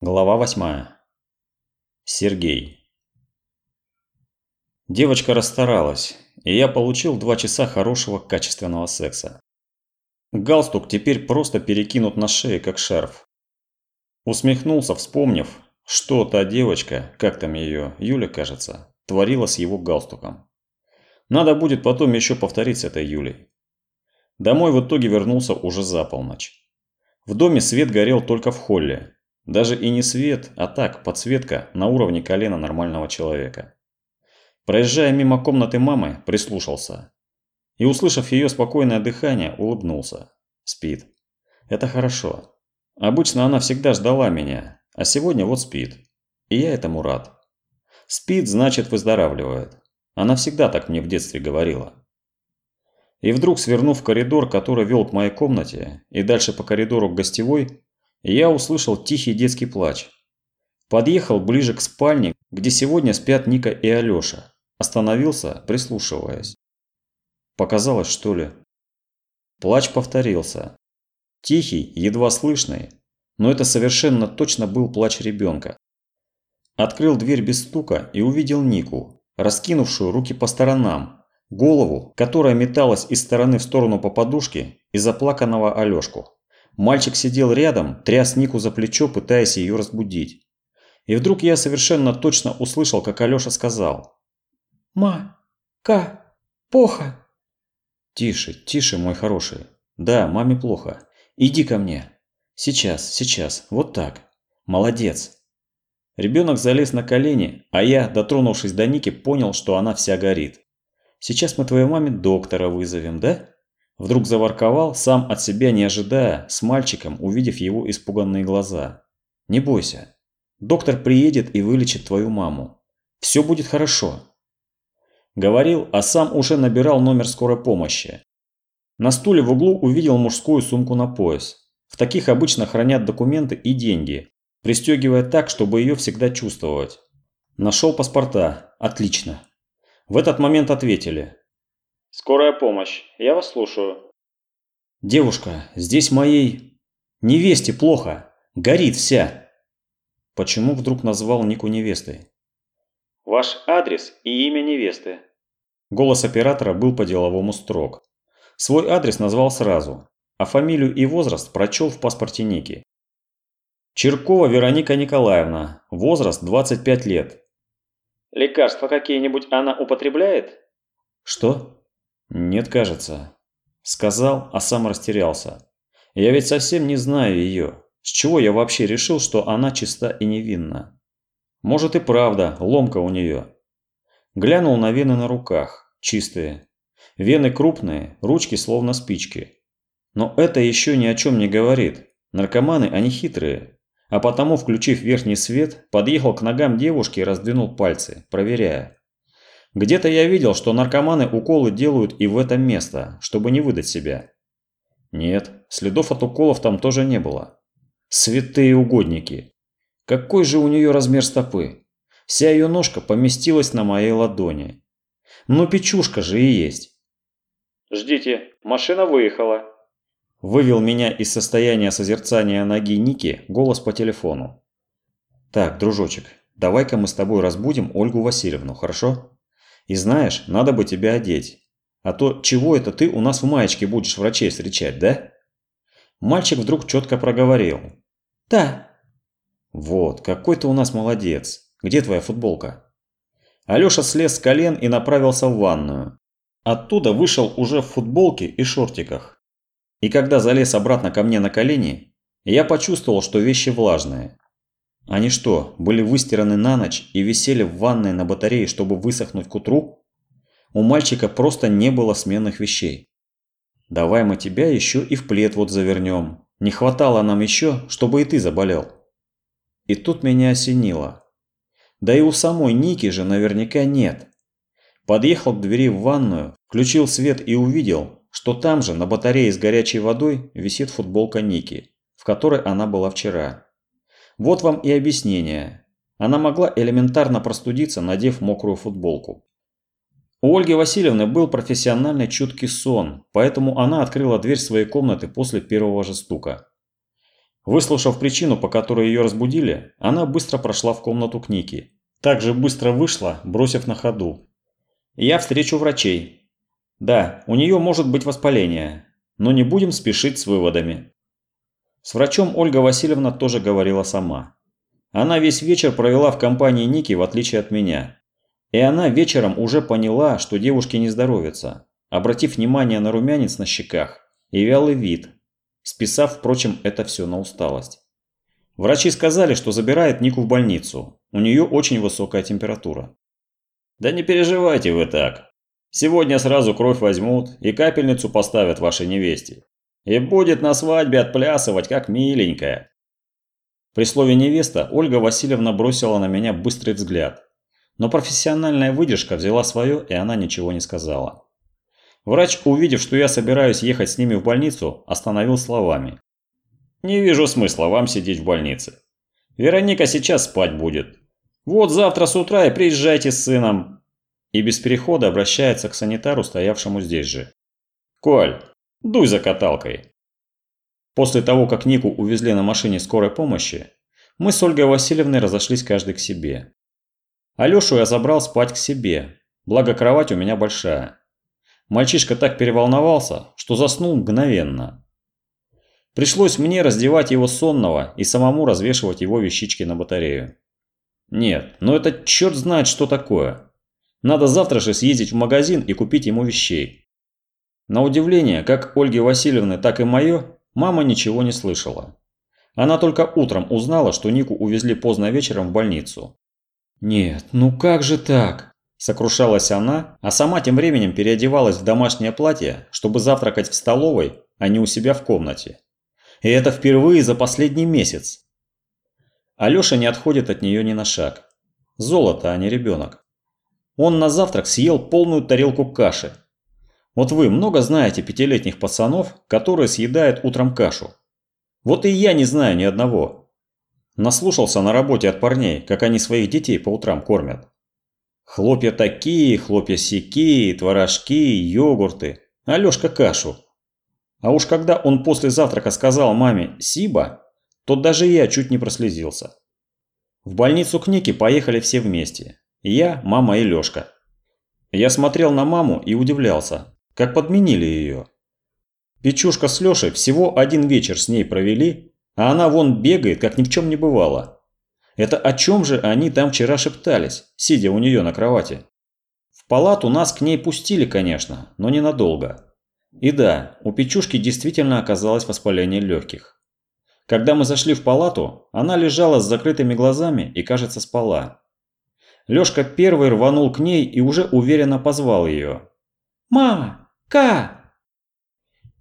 Глава восьмая. Сергей. Девочка расстаралась, и я получил два часа хорошего качественного секса. Галстук теперь просто перекинут на шее, как шарф. Усмехнулся, вспомнив, что та девочка, как там ее, Юля, кажется, творила с его галстуком. Надо будет потом еще повторить с этой Юлей. Домой в итоге вернулся уже за полночь. В доме свет горел только в холле, даже и не свет, а так, подсветка на уровне колена нормального человека. Проезжая мимо комнаты мамы, прислушался. И, услышав ее спокойное дыхание, улыбнулся. Спит. Это хорошо. Обычно она всегда ждала меня, а сегодня вот спит. И я этому рад. Спит, значит выздоравливает. Она всегда так мне в детстве говорила. И вдруг, свернув коридор, который вел к моей комнате, и дальше по коридору к гостевой, я услышал тихий детский плач. Подъехал ближе к спальне, где сегодня спят Ника и Алёша. Остановился, прислушиваясь. Показалось, что ли? Плач повторился. Тихий, едва слышный, но это совершенно точно был плач ребенка. Открыл дверь без стука и увидел Нику, раскинувшую руки по сторонам, голову, которая металась из стороны в сторону по подушке, и заплаканного Алёшку. Мальчик сидел рядом, тряс Нику за плечо, пытаясь ее разбудить. И вдруг я совершенно точно услышал, как Алёша сказал. «Ма, ка, плохо». «Тише, тише, мой хороший. Да, маме плохо. Иди ко мне. Сейчас, сейчас, вот так. Молодец». Ребенок залез на колени, а я, дотронувшись до Ники, понял, что она вся горит. «Сейчас мы твоей маме доктора вызовем, да?» Вдруг заворковал, сам от себя не ожидая, с мальчиком, увидев его испуганные глаза. «Не бойся. Доктор приедет и вылечит твою маму. Все будет хорошо». Говорил, а сам уже набирал номер скорой помощи. На стуле в углу увидел мужскую сумку на пояс. В таких обычно хранят документы и деньги, пристегивая так, чтобы ее всегда чувствовать. Нашел паспорта. Отлично. В этот момент ответили. «Скорая помощь. Я вас слушаю». «Девушка, здесь моей... невесте плохо. Горит вся». Почему вдруг назвал Нику невестой? «Ваш адрес и имя невесты». Голос оператора был по-деловому строг. Свой адрес назвал сразу, а фамилию и возраст прочел в паспорте Ники. Черкова Вероника Николаевна, возраст 25 лет. «Лекарства какие-нибудь она употребляет?» «Что?» «Нет, кажется». Сказал, а сам растерялся. Я ведь совсем не знаю ее. С чего я вообще решил, что она чиста и невинна? Может и правда, ломка у нее. Глянул на вены на руках, чистые. Вены крупные, ручки словно спички. Но это еще ни о чем не говорит. Наркоманы, они хитрые. А потому, включив верхний свет, подъехал к ногам девушки и раздвинул пальцы, проверяя. Где-то я видел, что наркоманы уколы делают и в это место, чтобы не выдать себя. Нет, следов от уколов там тоже не было. Святые угодники. Какой же у нее размер стопы? Вся ее ножка поместилась на моей ладони. Ну печушка же и есть. «Ждите, машина выехала». Вывел меня из состояния созерцания ноги Ники голос по телефону. «Так, дружочек, давай-ка мы с тобой разбудим Ольгу Васильевну, хорошо?» И знаешь, надо бы тебя одеть. А то чего это ты у нас в маечке будешь врачей встречать, да? Мальчик вдруг четко проговорил. Да. Вот, какой ты у нас молодец. Где твоя футболка? Алёша слез с колен и направился в ванную. Оттуда вышел уже в футболке и шортиках. И когда залез обратно ко мне на колени, я почувствовал, что вещи влажные. Они что, были выстираны на ночь и висели в ванной на батарее, чтобы высохнуть к утру? У мальчика просто не было сменных вещей. Давай мы тебя еще и в плед вот завернем. Не хватало нам еще, чтобы и ты заболел. И тут меня осенило. Да и у самой Ники же наверняка нет. Подъехал к двери в ванную, включил свет и увидел, что там же на батарее с горячей водой висит футболка Ники, в которой она была вчера. Вот вам и объяснение. Она могла элементарно простудиться, надев мокрую футболку. У Ольги Васильевны был профессиональный чуткий сон, поэтому она открыла дверь своей комнаты после первого же стука. Выслушав причину, по которой ее разбудили, она быстро прошла в комнату к Нике. Также быстро вышла, бросив на ходу. «Я встречу врачей. Да, у нее может быть воспаление, но не будем спешить с выводами». С врачом Ольга Васильевна тоже говорила сама. Она весь вечер провела в компании Ники, в отличие от меня. И она вечером уже поняла, что девушке не здоровится, обратив внимание на румянец на щеках и вялый вид, списав, впрочем, это все на усталость. Врачи сказали, что забирает Нику в больницу. У нее очень высокая температура. Да не переживайте вы так. Сегодня сразу кровь возьмут и капельницу поставят вашей невесте. И будет на свадьбе отплясывать, как миленькая. При слове «невеста» Ольга Васильевна бросила на меня быстрый взгляд. Но профессиональная выдержка взяла свое, и она ничего не сказала. Врач, увидев, что я собираюсь ехать с ними в больницу, остановил словами. «Не вижу смысла вам сидеть в больнице. Вероника сейчас спать будет. Вот завтра с утра и приезжайте с сыном». И без перехода обращается к санитару, стоявшему здесь же. «Коль, дуй за каталкой». После того, как Нику увезли на машине скорой помощи, мы с Ольгой Васильевной разошлись каждый к себе. Алёшу я забрал спать к себе, благо кровать у меня большая. Мальчишка так переволновался, что заснул мгновенно. Пришлось мне раздевать его сонного и самому развешивать его вещички на батарею. Нет, ну это черт знает что такое. Надо завтра же съездить в магазин и купить ему вещей. На удивление, как Ольги Васильевны, так и мое, мама ничего не слышала. Она только утром узнала, что Нику увезли поздно вечером в больницу. Нет, ну как же так? Сокрушалась она, а сама тем временем переодевалась в домашнее платье, чтобы завтракать в столовой, а не у себя в комнате. И это впервые за последний месяц. Алёша не отходит от нее ни на шаг. Золото, а не ребенок. Он на завтрак съел полную тарелку каши. Вот вы много знаете пятилетних пацанов, которые съедают утром кашу. Вот и я не знаю ни одного. Наслушался на работе от парней, как они своих детей по утрам кормят. Хлопья такие, хлопья сякие, творожки, йогурты. Алёшка кашу. А уж когда он после завтрака сказал маме «Сиба», то даже я чуть не прослезился. В больницу к Нике поехали все вместе. Я, мама и Лёшка. Я смотрел на маму и удивлялся, как подменили её. Печушка с Лёшей всего один вечер с ней провели, а она вон бегает, как ни в чем не бывало. Это о чем же они там вчера шептались, сидя у нее на кровати? В палату нас к ней пустили, конечно, но ненадолго. И да, у Печушки действительно оказалось воспаление легких. Когда мы зашли в палату, она лежала с закрытыми глазами и, кажется, спала. Лёшка первый рванул к ней и уже уверенно позвал ее. «Ма! Ка!»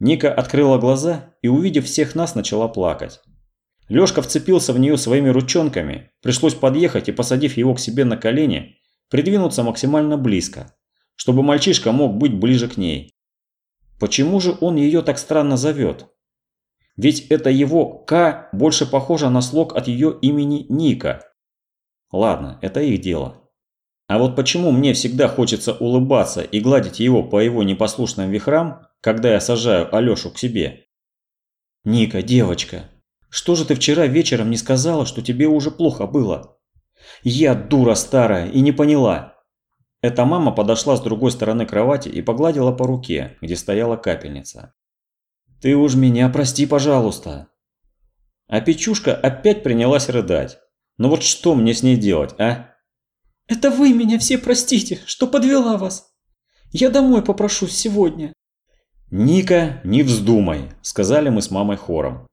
Ника открыла глаза и, увидев всех нас, начала плакать. Лёшка вцепился в неё своими ручонками, пришлось подъехать и, посадив его к себе на колени, придвинуться максимально близко, чтобы мальчишка мог быть ближе к ней. Почему же он её так странно зовёт? Ведь это его «К» больше похоже на слог от её имени Ника. Ладно, это их дело. А вот почему мне всегда хочется улыбаться и гладить его по его непослушным вихрам, когда я сажаю Алёшу к себе? «Ника, девочка, что же ты вчера вечером не сказала, что тебе уже плохо было? Я дура старая и не поняла. Эта мама подошла с другой стороны кровати и погладила по руке, где стояла капельница. Ты уж меня прости, пожалуйста. А Печушка опять принялась рыдать. Ну вот что мне с ней делать, а? Это вы меня все простите, что подвела вас. Я домой попрошусь сегодня. Ника, не вздумай, сказали мы с мамой хором.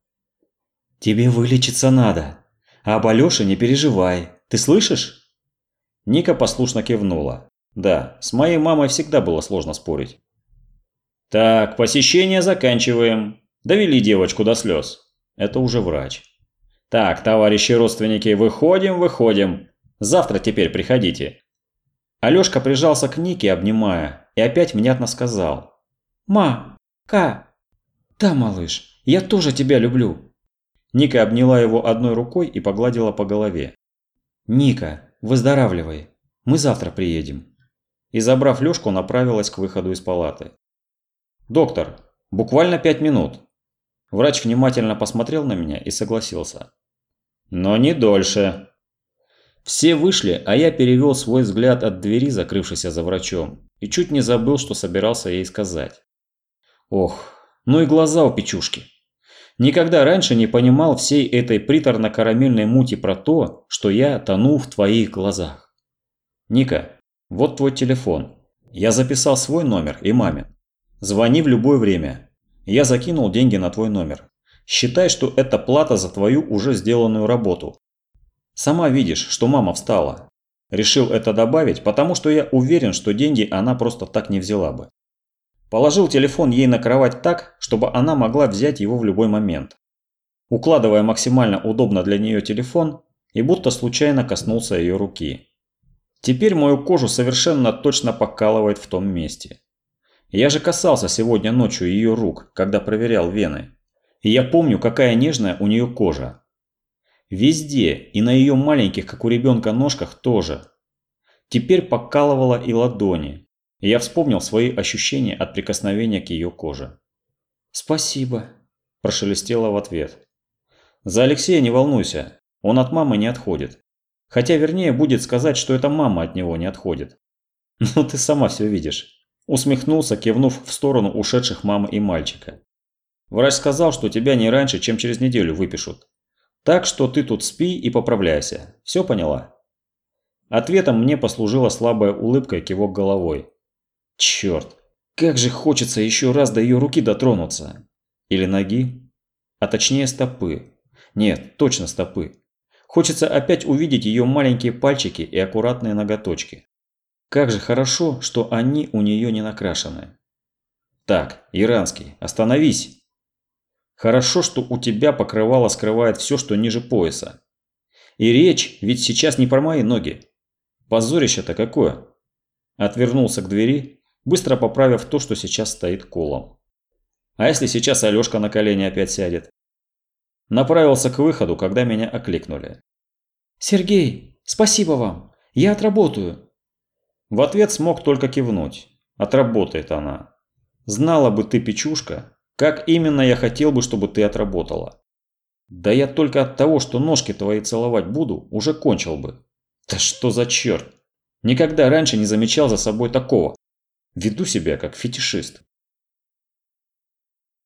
«Тебе вылечиться надо. А об Алёше не переживай. Ты слышишь?» Ника послушно кивнула. Да, с моей мамой всегда было сложно спорить. «Так, посещение заканчиваем. Довели девочку до слез. Это уже врач. Так, товарищи родственники, выходим, выходим. Завтра теперь приходите». Алёшка прижался к Нике, обнимая, и опять внятно сказал. «Ма, Ка, да, малыш, я тоже тебя люблю. Ника обняла его одной рукой и погладила по голове. «Ника, выздоравливай. Мы завтра приедем». И забрав Лёшку, направилась к выходу из палаты. «Доктор, буквально пять минут». Врач внимательно посмотрел на меня и согласился. Но не дольше. Все вышли, а я перевел свой взгляд от двери, закрывшейся за врачом, и чуть не забыл, что собирался ей сказать. Ох, ну и глаза у печушки. Никогда раньше не понимал всей этой приторно-карамельной мути про то, что я тону в твоих глазах. Ника, вот твой телефон. Я записал свой номер и мамин. Звони в любое время. Я закинул деньги на твой номер. Считай, что это плата за твою уже сделанную работу. Сама видишь, что мама встала. Решил это добавить, потому что я уверен, что деньги она просто так не взяла бы. Положил телефон ей на кровать так, чтобы она могла взять его в любой момент. Укладывая максимально удобно для нее телефон и будто случайно коснулся ее руки. Теперь мою кожу совершенно точно покалывает в том месте. Я же касался сегодня ночью ее рук, когда проверял вены. И я помню, какая нежная у нее кожа. Везде, и на ее маленьких, как у ребенка, ножках тоже. Теперь покалывала и ладони. И я вспомнил свои ощущения от прикосновения к ее коже. «Спасибо», – прошелестела в ответ. «За Алексея не волнуйся, он от мамы не отходит. Хотя вернее будет сказать, что это мама от него не отходит. Ну ты сама все видишь». Усмехнулся, кивнув в сторону ушедших мамы и мальчика. Врач сказал, что тебя не раньше, чем через неделю выпишут. Так что ты тут спи и поправляйся. Все поняла? Ответом мне послужила слабая улыбка и кивок головой. Черт, как же хочется еще раз до ее руки дотронуться. Или ноги. А точнее стопы. Нет, точно стопы. Хочется опять увидеть ее маленькие пальчики и аккуратные ноготочки. Как же хорошо, что они у нее не накрашены. Так, Иранский, остановись. Хорошо, что у тебя покрывало скрывает все, что ниже пояса. И речь ведь сейчас не про мои ноги. Позорище-то какое. Отвернулся к двери, быстро поправив то, что сейчас стоит колом. А если сейчас Алёшка на колени опять сядет? Направился к выходу, когда меня окликнули. «Сергей, спасибо вам. Я отработаю». В ответ смог только кивнуть. Отработает она. Знала бы ты, печушка, как именно я хотел бы, чтобы ты отработала? Да я только от того, что ножки твои целовать буду, уже кончил бы. Да что за черт? Никогда раньше не замечал за собой такого. Веду себя как фетишист.